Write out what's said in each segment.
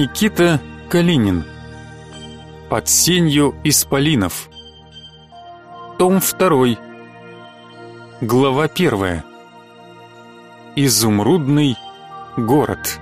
Никита Калинин. Под сенью исполинов. Том 2. Глава 1. Изумрудный город.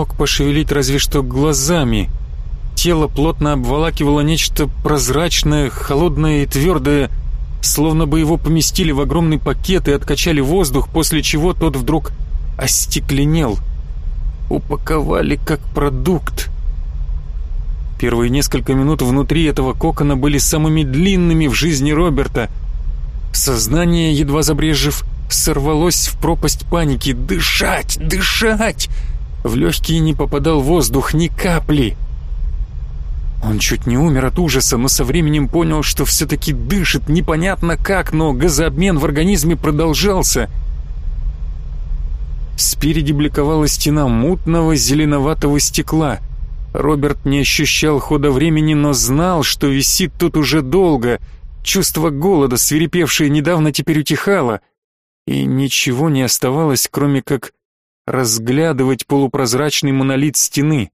Мог пошевелить разве что глазами. Тело плотно обволакивало нечто прозрачное, холодное и твердое, словно бы его поместили в огромный пакет и откачали воздух, после чего тот вдруг остекленел. Упаковали как продукт. Первые несколько минут внутри этого кокона были самыми длинными в жизни Роберта. Сознание, едва забрежев, сорвалось в пропасть паники. «Дышать! Дышать!» В легкие не попадал воздух ни капли. Он чуть не умер от ужаса, но со временем понял, что все-таки дышит непонятно как, но газообмен в организме продолжался. Спереди бликовала стена мутного зеленоватого стекла. Роберт не ощущал хода времени, но знал, что висит тут уже долго. Чувство голода, свирепевшее недавно, теперь утихало. И ничего не оставалось, кроме как разглядывать полупрозрачный монолит стены.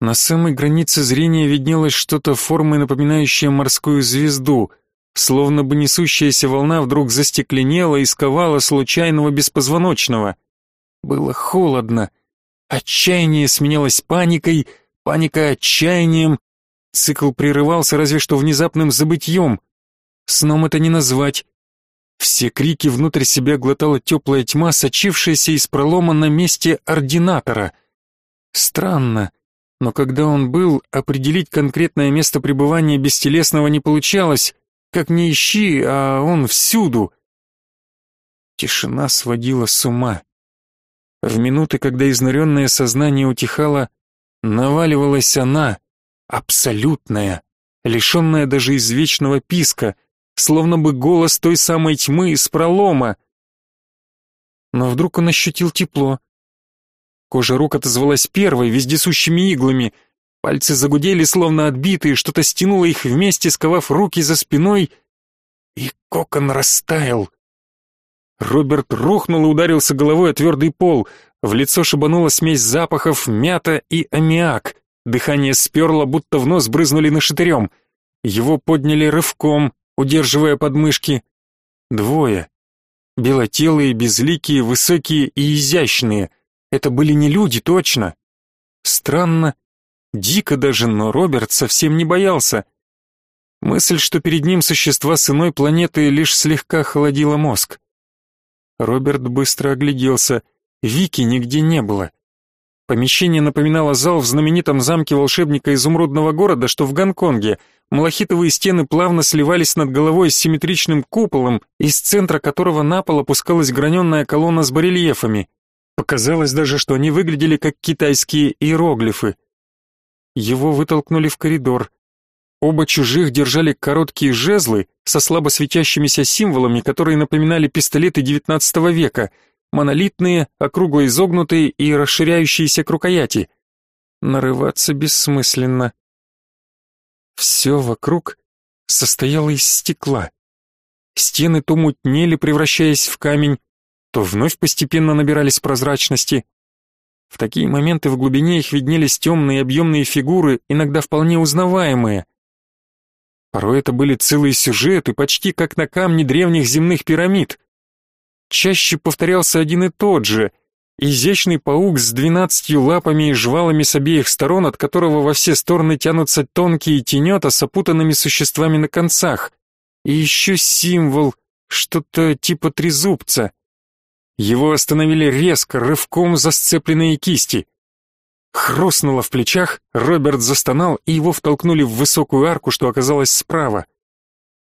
На самой границе зрения виднелось что-то формой, напоминающее морскую звезду, словно бы несущаяся волна вдруг застекленела и сковала случайного беспозвоночного. Было холодно. Отчаяние сменялось паникой, паника отчаянием. Цикл прерывался разве что внезапным забытьем. Сном это не назвать. Все крики внутрь себя глотала теплая тьма, сочившаяся из пролома на месте ординатора. Странно, но когда он был, определить конкретное место пребывания бестелесного не получалось, как ни ищи, а он всюду. Тишина сводила с ума. В минуты, когда изнуренное сознание утихало, наваливалась она, абсолютная, лишенная даже извечного писка — словно бы голос той самой тьмы из пролома. Но вдруг он ощутил тепло. Кожа рук отозвалась первой, вездесущими иглами. Пальцы загудели, словно отбитые, что-то стянуло их вместе, сковав руки за спиной, и кокон растаял. Роберт рухнул и ударился головой о твердый пол. В лицо шибанула смесь запахов мята и аммиак. Дыхание сперло, будто в нос брызнули нашатырем. Его подняли рывком, удерживая подмышки. Двое. Белотелые, безликие, высокие и изящные. Это были не люди, точно. Странно, дико даже, но Роберт совсем не боялся. Мысль, что перед ним существа с иной планеты, лишь слегка холодила мозг. Роберт быстро огляделся. Вики нигде не было. Помещение напоминало зал в знаменитом замке волшебника изумрудного города, что в Гонконге — Малахитовые стены плавно сливались над головой с симметричным куполом, из центра которого на пол опускалась граненная колонна с барельефами. Показалось даже, что они выглядели как китайские иероглифы. Его вытолкнули в коридор. Оба чужих держали короткие жезлы со слабо светящимися символами, которые напоминали пистолеты XIX века, монолитные, округло изогнутые и расширяющиеся к рукояти. Нарываться бессмысленно. Все вокруг состояло из стекла. Стены то мутнели, превращаясь в камень, то вновь постепенно набирались прозрачности. В такие моменты в глубине их виднелись темные объемные фигуры, иногда вполне узнаваемые. Порой это были целые сюжеты, почти как на камне древних земных пирамид. Чаще повторялся один и тот же — Изящный паук с двенадцатью лапами и жвалами с обеих сторон, от которого во все стороны тянутся тонкие тенета с опутанными существами на концах. И еще символ, что-то типа трезубца. Его остановили резко, рывком за сцепленные кисти. Хрустнуло в плечах, Роберт застонал, и его втолкнули в высокую арку, что оказалось справа.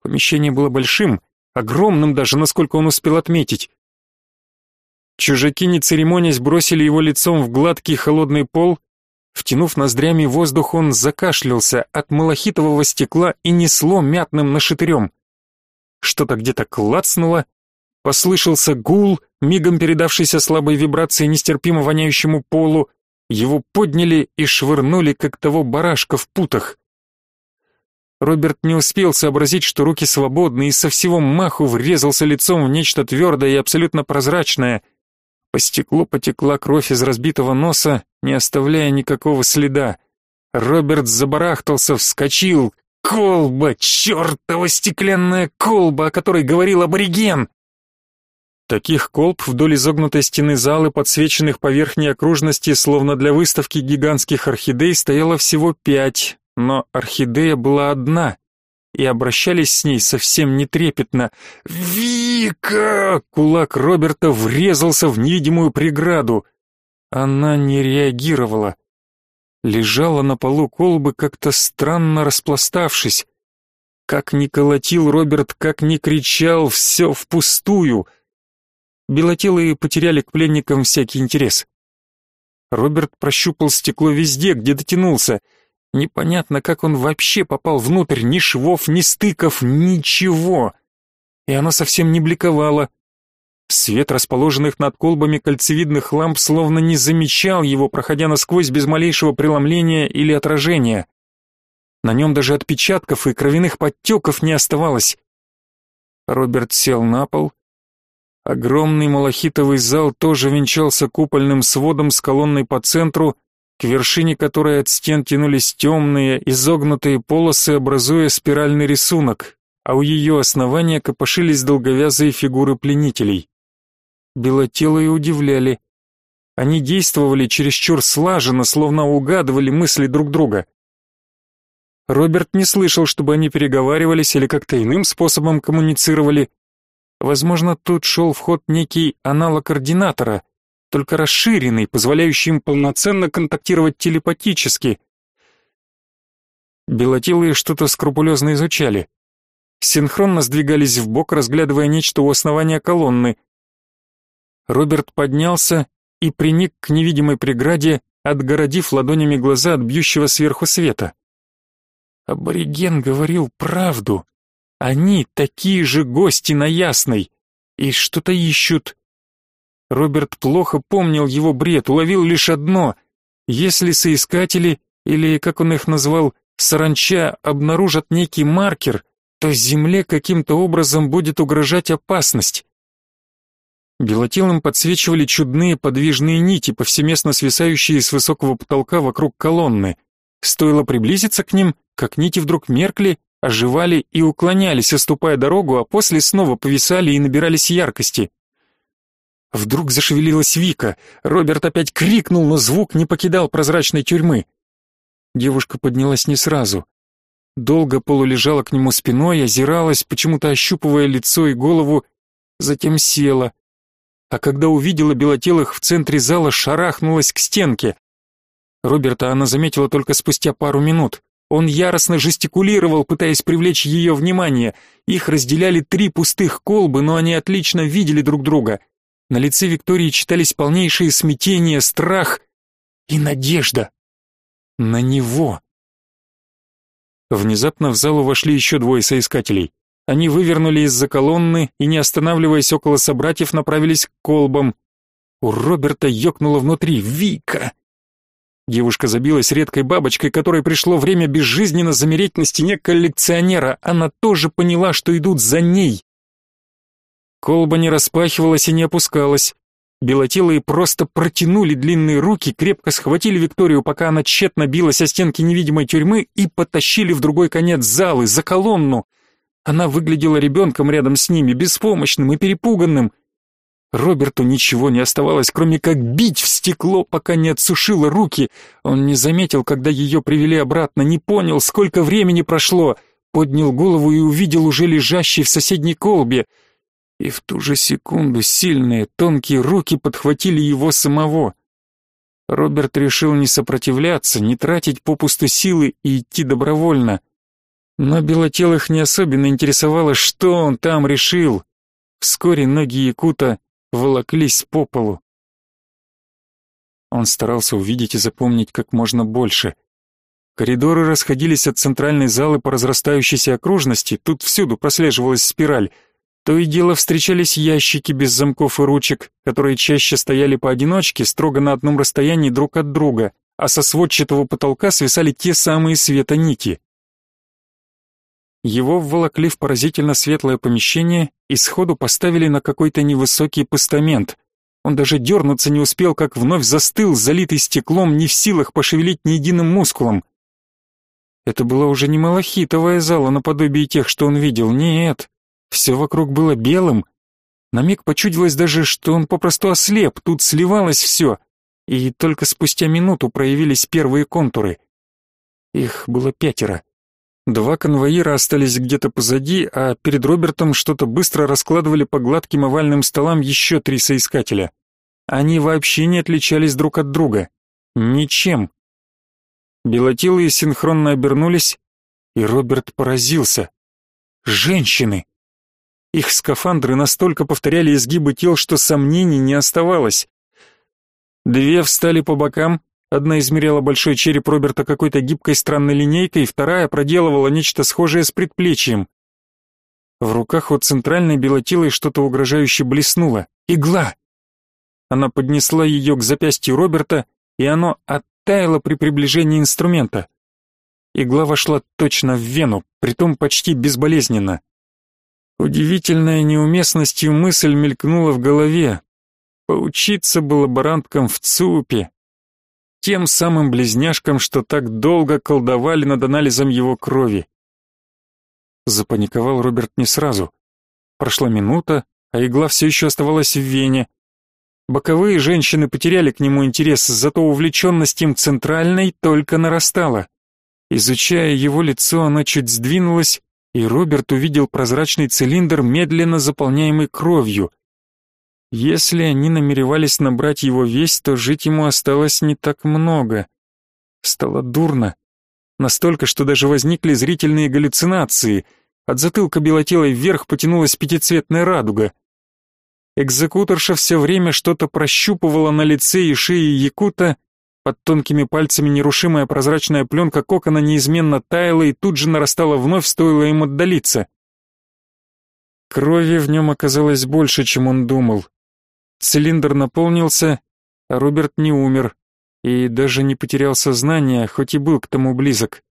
Помещение было большим, огромным даже, насколько он успел отметить. Чужаки, не церемонясь, бросили его лицом в гладкий холодный пол, Втянув ноздрями воздух, он закашлялся от малахитового стекла и несло мятным нашатырем. Что-то где-то клацнуло, послышался гул, мигом передавшийся слабой вибрацией нестерпимо воняющему полу, его подняли и швырнули, как того барашка в путах. Роберт не успел сообразить, что руки свободны, и со всего маху врезался лицом в нечто твердое и абсолютно прозрачное. По стеклу потекла кровь из разбитого носа, не оставляя никакого следа. Роберт забарахтался, вскочил. «Колба! Чертова стеклянная колба, о которой говорил абориген!» Таких колб вдоль изогнутой стены залы, подсвеченных по верхней окружности, словно для выставки гигантских орхидей, стояло всего пять, но орхидея была одна, и обращались с ней совсем не трепетно. «Вика!» — кулак Роберта врезался в невидимую преграду. Она не реагировала. Лежала на полу колбы, как-то странно распластавшись. Как ни колотил Роберт, как ни кричал, все впустую. Белотелые потеряли к пленникам всякий интерес. Роберт прощупал стекло везде, где дотянулся — Непонятно, как он вообще попал внутрь, ни швов, ни стыков, ничего. И оно совсем не бликовало. Свет расположенных над колбами кольцевидных ламп словно не замечал его, проходя насквозь без малейшего преломления или отражения. На нем даже отпечатков и кровяных подтеков не оставалось. Роберт сел на пол. Огромный малахитовый зал тоже венчался купольным сводом с колонной по центру, к вершине которой от стен тянулись темные, изогнутые полосы, образуя спиральный рисунок, а у ее основания копошились долговязые фигуры пленителей. Белотелые удивляли. Они действовали чересчур слаженно, словно угадывали мысли друг друга. Роберт не слышал, чтобы они переговаривались или как-то иным способом коммуницировали. Возможно, тут шел в ход некий аналог координатора — только расширенный, позволяющий им полноценно контактировать телепатически. Белотелые что-то скрупулезно изучали. Синхронно сдвигались в бок, разглядывая нечто у основания колонны. Роберт поднялся и приник к невидимой преграде, отгородив ладонями глаза от бьющего сверху света. Абориген говорил правду. Они такие же гости на Ясной и что-то ищут. Роберт плохо помнил его бред, уловил лишь одно. Если соискатели, или, как он их назвал, саранча, обнаружат некий маркер, то Земле каким-то образом будет угрожать опасность. Белотелым подсвечивали чудные подвижные нити, повсеместно свисающие с высокого потолка вокруг колонны. Стоило приблизиться к ним, как нити вдруг меркли, оживали и уклонялись, оступая дорогу, а после снова повисали и набирались яркости. Вдруг зашевелилась Вика. Роберт опять крикнул, но звук не покидал прозрачной тюрьмы. Девушка поднялась не сразу. Долго полулежала к нему спиной, озиралась, почему-то ощупывая лицо и голову, затем села. А когда увидела белотелых в центре зала, шарахнулась к стенке. Роберта она заметила только спустя пару минут. Он яростно жестикулировал, пытаясь привлечь ее внимание. Их разделяли три пустых колбы, но они отлично видели друг друга — на лице Виктории читались полнейшие смятение, страх и надежда. На него. Внезапно в залу вошли еще двое соискателей. Они вывернули из-за колонны и, не останавливаясь около собратьев, направились к колбам. У Роберта ёкнуло внутри «Вика!». Девушка забилась редкой бабочкой, которой пришло время безжизненно замереть на стене коллекционера. Она тоже поняла, что идут за ней. Колба не распахивалась и не опускалась. Белотелые просто протянули длинные руки, крепко схватили Викторию, пока она тщетно билась о стенки невидимой тюрьмы и потащили в другой конец залы, за колонну. Она выглядела ребенком рядом с ними, беспомощным и перепуганным. Роберту ничего не оставалось, кроме как бить в стекло, пока не отсушило руки. Он не заметил, когда ее привели обратно, не понял, сколько времени прошло. Поднял голову и увидел уже лежащий в соседней колбе — и в ту же секунду сильные, тонкие руки подхватили его самого. Роберт решил не сопротивляться, не тратить попусту силы и идти добровольно. Но Белотелых не особенно интересовало, что он там решил. Вскоре ноги Якута волоклись по полу. Он старался увидеть и запомнить как можно больше. Коридоры расходились от центральной залы по разрастающейся окружности, тут всюду прослеживалась спираль. То и дело встречались ящики без замков и ручек, которые чаще стояли поодиночке, строго на одном расстоянии друг от друга, а со сводчатого потолка свисали те самые светонити. Его вволокли в поразительно светлое помещение и сходу поставили на какой-то невысокий постамент. Он даже дернуться не успел, как вновь застыл, залитый стеклом, не в силах пошевелить ни единым мускулом. Это была уже не малахитовая зала наподобие тех, что он видел, нет. Все вокруг было белым. На миг почудилось даже, что он попросту ослеп, тут сливалось все. И только спустя минуту проявились первые контуры. Их было пятеро. Два конвоира остались где-то позади, а перед Робертом что-то быстро раскладывали по гладким овальным столам еще три соискателя. Они вообще не отличались друг от друга. Ничем. Белотилые синхронно обернулись, и Роберт поразился. Женщины! Их скафандры настолько повторяли изгибы тел, что сомнений не оставалось. Две встали по бокам, Одна измеряла большой череп Роберта какой-то гибкой странной линейкой, вторая проделывала нечто схожее с предплечьем. В руках у центральной белотилой что-то угрожающе блеснуло. Игла! Она поднесла ее к запястью Роберта, и оно оттаяло при приближении инструмента. Игла вошла точно в вену, притом почти безболезненно. Удивительная неуместностью мысль мелькнула в голове. Поучиться бы лаборанткам в ЦУПе, тем самым близняшкам, что так долго колдовали над анализом его крови. Запаниковал Роберт не сразу. Прошла минута, а игла все еще оставалась в вене. Боковые женщины потеряли к нему интерес, зато увлеченность им центральной только нарастала. Изучая его лицо, она чуть сдвинулась, и Роберт увидел прозрачный цилиндр, медленно заполняемый кровью — если они намеревались набрать его весь, то жить ему осталось не так много. Стало дурно. Настолько, что даже возникли зрительные галлюцинации. От затылка белотелой вверх потянулась пятицветная радуга. Экзекуторша все время что-то прощупывала на лице и шее Якута, под тонкими пальцами нерушимая прозрачная пленка кокона неизменно таяла и тут же нарастала вновь, стоило им отдалиться. Крови в нем оказалось больше, чем он думал. Цилиндр наполнился, а Роберт не умер и даже не потерял сознание, хоть и был к тому близок.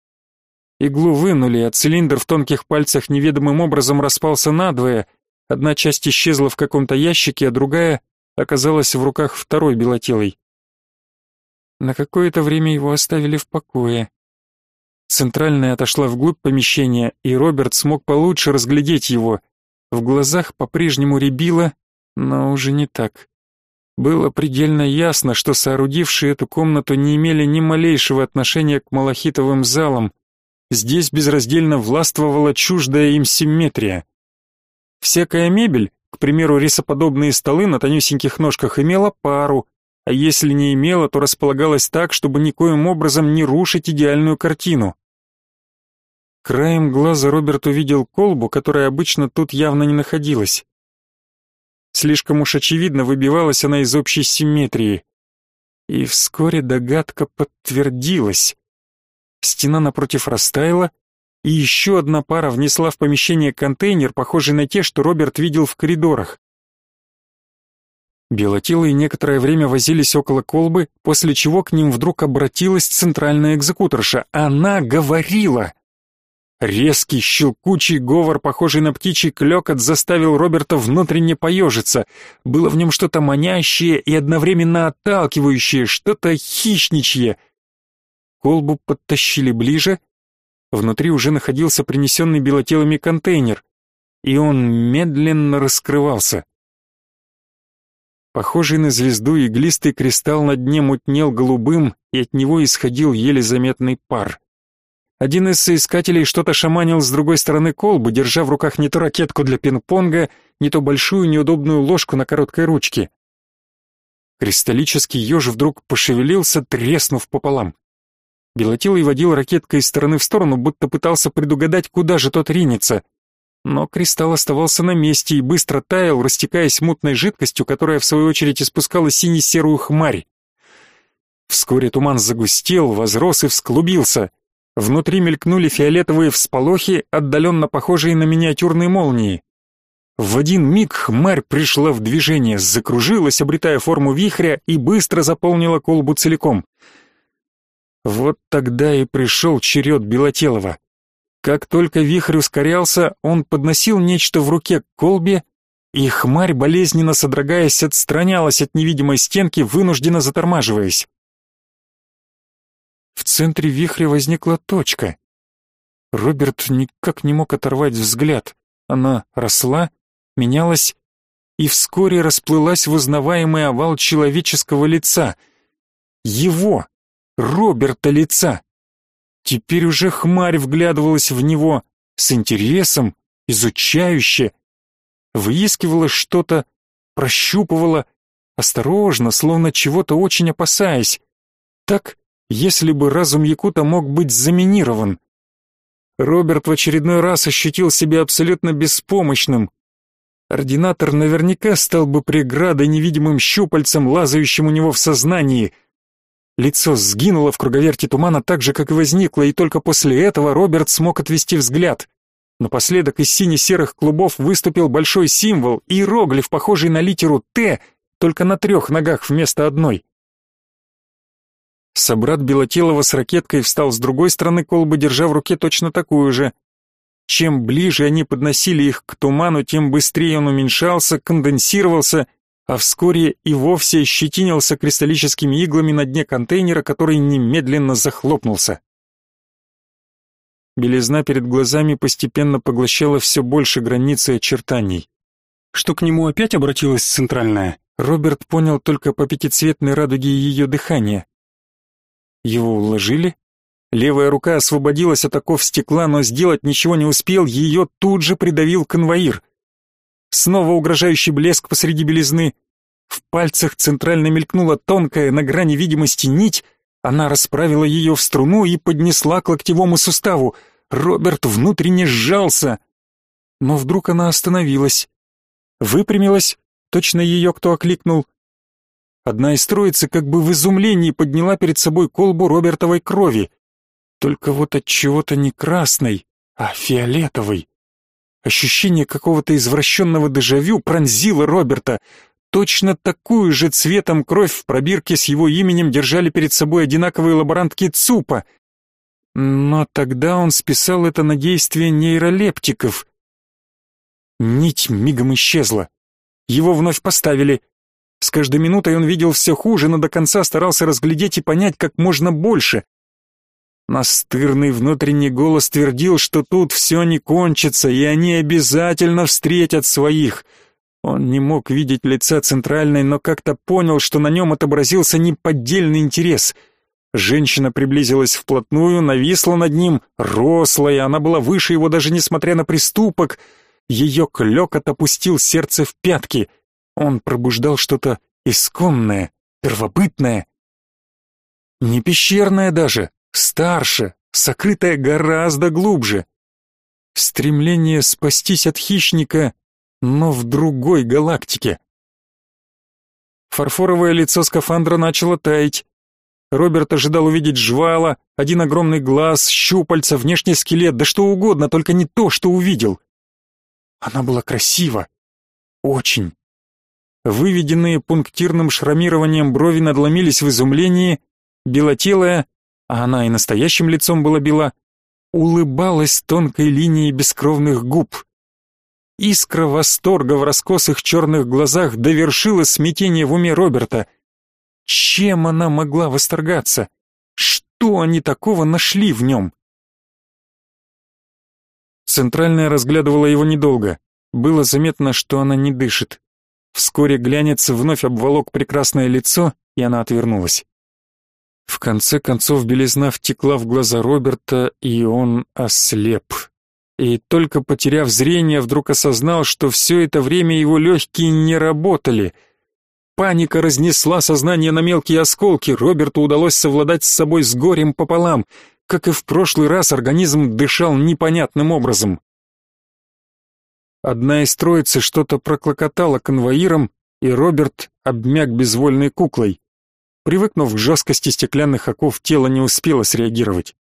Иглу вынули, а цилиндр в тонких пальцах неведомым образом распался надвое. Одна часть исчезла в каком-то ящике, а другая оказалась в руках второй белотелой. На какое-то время его оставили в покое. Центральная отошла вглубь помещения, и Роберт смог получше разглядеть его. В глазах по-прежнему рябило, но уже не так. Было предельно ясно, что соорудившие эту комнату не имели ни малейшего отношения к малахитовым залам. Здесь безраздельно властвовала чуждая им симметрия. Всякая мебель, к примеру, рисоподобные столы на тонюсеньких ножках, имела пару, а если не имела, то располагалась так, чтобы никоим образом не рушить идеальную картину. Краем глаза Роберт увидел колбу, которая обычно тут явно не находилась. Слишком уж очевидно выбивалась она из общей симметрии. И вскоре догадка подтвердилась. Стена напротив растаяла, и еще одна пара внесла в помещение контейнер, похожий на те, что Роберт видел в коридорах. Белотилые некоторое время возились около колбы, после чего к ним вдруг обратилась центральная экзекуторша. Она говорила! Резкий, щелкучий говор, похожий на птичий клёкот, заставил Роберта внутренне поежиться. Было в нем что-то манящее и одновременно отталкивающее, что-то хищничье. Колбу подтащили ближе. Внутри уже находился принесенный белотелыми контейнер, и он медленно раскрывался. Похожий на звезду иглистый кристалл на дне мутнел голубым, и от него исходил еле заметный пар. Один из соискателей что-то шаманил с другой стороны колбы, держа в руках не то ракетку для пинг-понга, не то большую неудобную ложку на короткой ручке. Кристаллический еж вдруг пошевелился, треснув пополам. Белотилый водил ракеткой из стороны в сторону, будто пытался предугадать, куда же тот ринется. Но кристалл оставался на месте и быстро таял, растекаясь мутной жидкостью, которая в свою очередь испускала сине-серую хмарь. Вскоре туман загустел, возрос и всклубился. Внутри мелькнули фиолетовые всполохи, отдаленно похожие на миниатюрные молнии. В один миг хмарь пришла в движение, закружилась, обретая форму вихря, и быстро заполнила колбу целиком. Вот тогда и пришел черед Белотелова. Как только вихрь ускорялся, он подносил нечто в руке к колбе, и хмарь, болезненно содрогаясь, отстранялась от невидимой стенки, вынужденно затормаживаясь. В центре вихря возникла точка. Роберт никак не мог оторвать взгляд. Она росла, менялась и вскоре расплылась в узнаваемый овал человеческого лица. Его, Роберта лица. Теперь уже хмарь вглядывалась в него с интересом, изучающе, выискивала что-то, прощупывала, осторожно, словно чего-то очень опасаясь. Так, если бы разум Якута мог быть заминирован. Роберт в очередной раз ощутил себя абсолютно беспомощным. Ординатор наверняка стал бы преградой невидимым щупальцем, лазающим у него в сознании. Лицо сгинуло в круговерти тумана так же, как и возникло, и только после этого Роберт смог отвести взгляд. Напоследок из сине-серых клубов выступил большой символ, иероглиф, похожий на литеру «Т», только на трех ногах вместо одной. Собрат Белотелова с ракеткой встал с другой стороны колбы, держа в руке точно такую же. Чем ближе они подносили их к туману, тем быстрее он уменьшался, конденсировался, а вскоре и вовсе щетинился кристаллическими иглами на дне контейнера, который немедленно захлопнулся. Белизна перед глазами постепенно поглощала все больше границы очертаний. Что к нему опять обратилась центральная, Роберт понял только по пятицветной радуге ее дыхания. Его уложили. Левая рука освободилась от оков стекла, но сделать ничего не успел, ее тут же придавил конвоир. Снова угрожающий блеск посреди белизны. В пальцах центрально мелькнула тонкая на грани видимости нить, она расправила ее в струну и поднесла к локтевому суставу. Роберт внутренне сжался. Но вдруг она остановилась. Выпрямилась, точно ее кто окликнул. Одна из троицы как бы в изумлении подняла перед собой колбу робертовой крови. Только вот от чего-то не красной, а фиолетовой. Ощущение какого-то извращенного дежавю пронзило Роберта. Точно такую же цветом кровь в пробирке с его именем держали перед собой одинаковые лаборантки ЦУПа. Но тогда он списал это на действие нейролептиков. Нить мигом исчезла. Его вновь поставили. С каждой минутой он видел все хуже, но до конца старался разглядеть и понять как можно больше. Настырный внутренний голос твердил, что тут все не кончится, и они обязательно встретят своих — он не мог видеть лица центральной, но как-то понял, что на нем отобразился неподдельный интерес. Женщина приблизилась вплотную, нависла над ним, рослая, она была выше его даже несмотря на приступок. Ее клёкот опустил сердце в пятки. Он пробуждал что-то исконное, первобытное. Не пещерное даже, старше, сокрытое гораздо глубже. Стремление спастись от хищника но в другой галактике. Фарфоровое лицо скафандра начало таять. Роберт ожидал увидеть жвала, один огромный глаз, щупальца, внешний скелет, да что угодно, только не то, что увидел. Она была красива. Очень. Выведенные пунктирным шрамированием брови надломились в изумлении, белотелая, а она и настоящим лицом была бела, улыбалась тонкой линией бескровных губ. Искра восторга в раскосых черных глазах довершила смятение в уме Роберта. Чем она могла восторгаться? Что они такого нашли в нем? Центральная разглядывала его недолго. Было заметно, что она не дышит. Вскоре глянец вновь обволок прекрасное лицо, и она отвернулась. В конце концов белизна втекла в глаза Роберта, и он ослеп и только потеряв зрение, вдруг осознал, что все это время его легкие не работали. Паника разнесла сознание на мелкие осколки, Роберту удалось совладать с собой с горем пополам. Как и в прошлый раз, организм дышал непонятным образом. Одна из троицы что-то проклокотала конвоиром, и Роберт обмяк безвольной куклой. Привыкнув к жесткости стеклянных оков, тело не успело среагировать.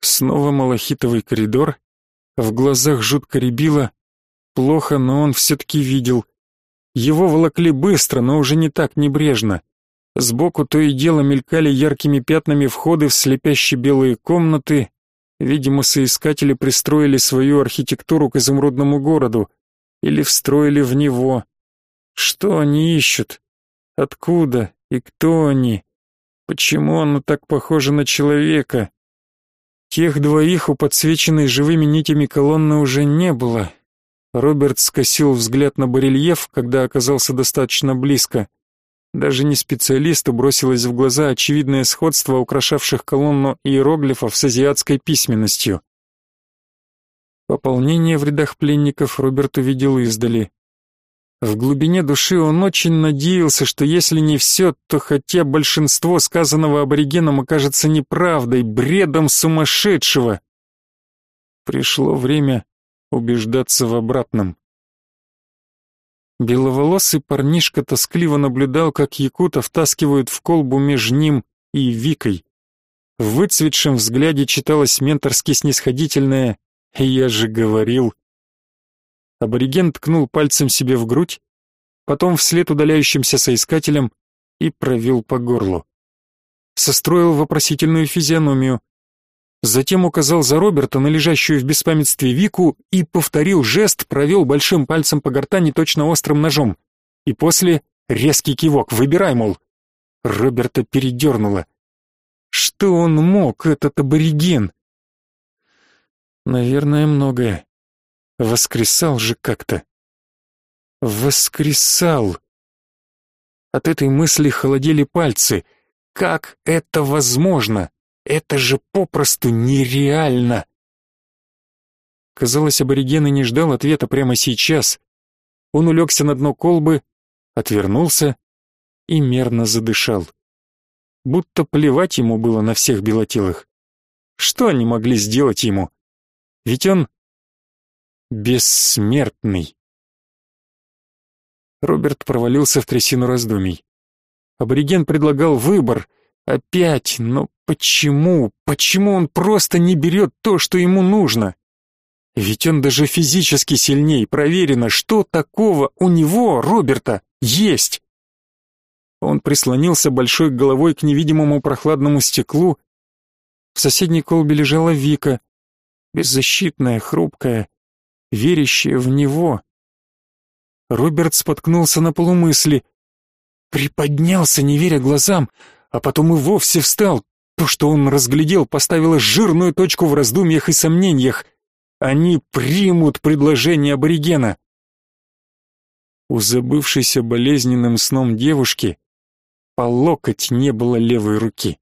Снова малахитовый коридор, в глазах жутко рябило. Плохо, но он все-таки видел. Его волокли быстро, но уже не так небрежно. Сбоку то и дело мелькали яркими пятнами входы в слепящие белые комнаты. Видимо, соискатели пристроили свою архитектуру к изумрудному городу или встроили в него. Что они ищут? Откуда и кто они? Почему оно так похоже на человека? Тех двоих у подсвеченной живыми нитями колонны уже не было. Роберт скосил взгляд на барельеф, когда оказался достаточно близко. Даже не специалисту бросилось в глаза очевидное сходство украшавших колонну иероглифов с азиатской письменностью. Пополнение в рядах пленников Роберт увидел издали. В глубине души он очень надеялся, что если не все, то хотя большинство сказанного аборигеном окажется неправдой, бредом сумасшедшего. Пришло время убеждаться в обратном. Беловолосый парнишка тоскливо наблюдал, как якута втаскивают в колбу между ним и Викой. В выцветшем взгляде читалось менторски снисходительное «Я же говорил». Абориген ткнул пальцем себе в грудь, потом вслед удаляющимся соискателям и провел по горлу. Состроил вопросительную физиономию, Затем указал за Роберта на лежащую в беспамятстве Вику и повторил жест, провел большим пальцем по гортани точно острым ножом. И после резкий кивок, выбирай, мол. Роберта передернуло. Что он мог, этот абориген? Наверное, многое. Воскресал же как-то. Воскресал. От этой мысли холодели пальцы. Как это возможно? Это же попросту нереально. Казалось, абориген не ждал ответа прямо сейчас. Он улегся на дно колбы, отвернулся и мерно задышал. Будто плевать ему было на всех белотелых. Что они могли сделать ему? Ведь он бессмертный. Роберт провалился в трясину раздумий. Абориген предлагал выбор — Опять, но почему? Почему он просто не берет то, что ему нужно? Ведь он даже физически сильней, проверено, что такого у него, Роберта, есть. Он прислонился большой головой к невидимому прохладному стеклу. В соседней колбе лежала Вика, беззащитная, хрупкая, верящая в него. Роберт споткнулся на полумысли, приподнялся, не веря глазам, а потом и вовсе встал. То, что он разглядел, поставило жирную точку в раздумьях и сомнениях. Они примут предложение аборигена. У забывшейся болезненным сном девушки по локоть не было левой руки.